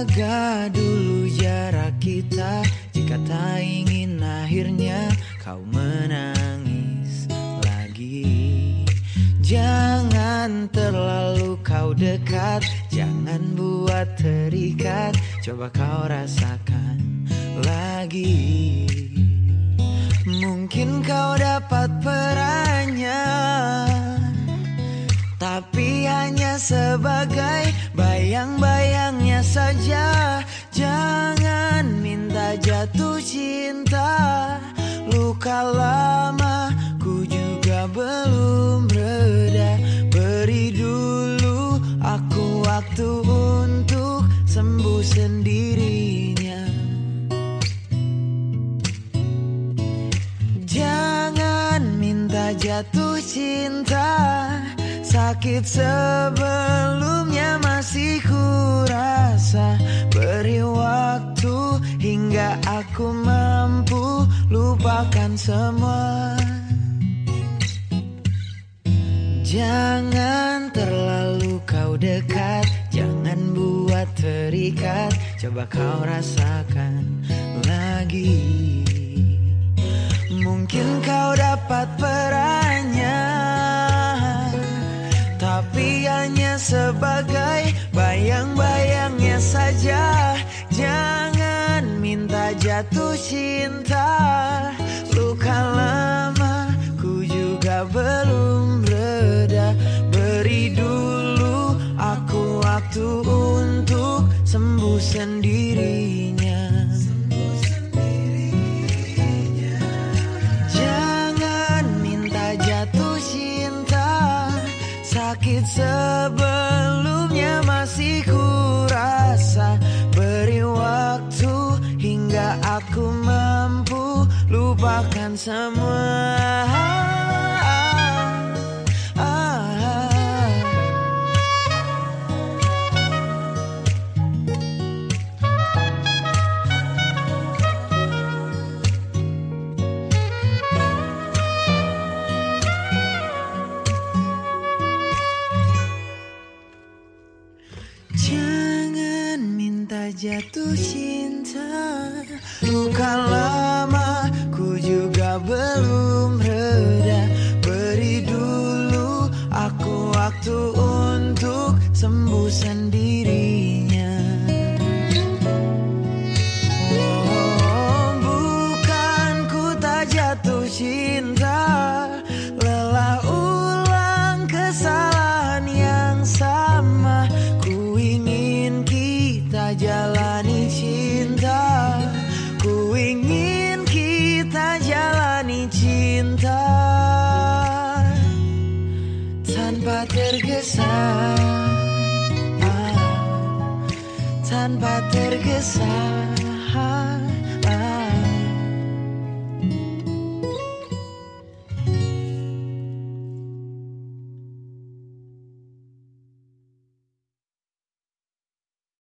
Jaga dulu jarak kita. Jika tak ingin akhirnya kau menangis lagi. Jangan terlalu kau dekat Jangan buat terikat. Coba kau rasakan lagi. Mungkin kau dapat perannya jatuh cinta. Luka lama ku juga belum reda. Beri dulu aku waktu untuk sembuh sendirinya. Jangan minta jatuh cinta. Sakit sebelumnya masih kurasa aku mampu lupakan semua. Jangan terlalu kau dekat Jangan buat terikat. Coba kau rasakan lagi. Mungkin kau dapat perannya Tapi hanya sebagai bayang-bayangnya saja. Jangan minta jatuh cinta. Luka lama ku juga belum reda. Beri dulu aku waktu untuk sembuh sendirinya. Jangan minta jatuh cinta. Sakit semua Jangan minta jatuh cinta. Luka lama Tanpa tergesa ah, Tanpa tergesa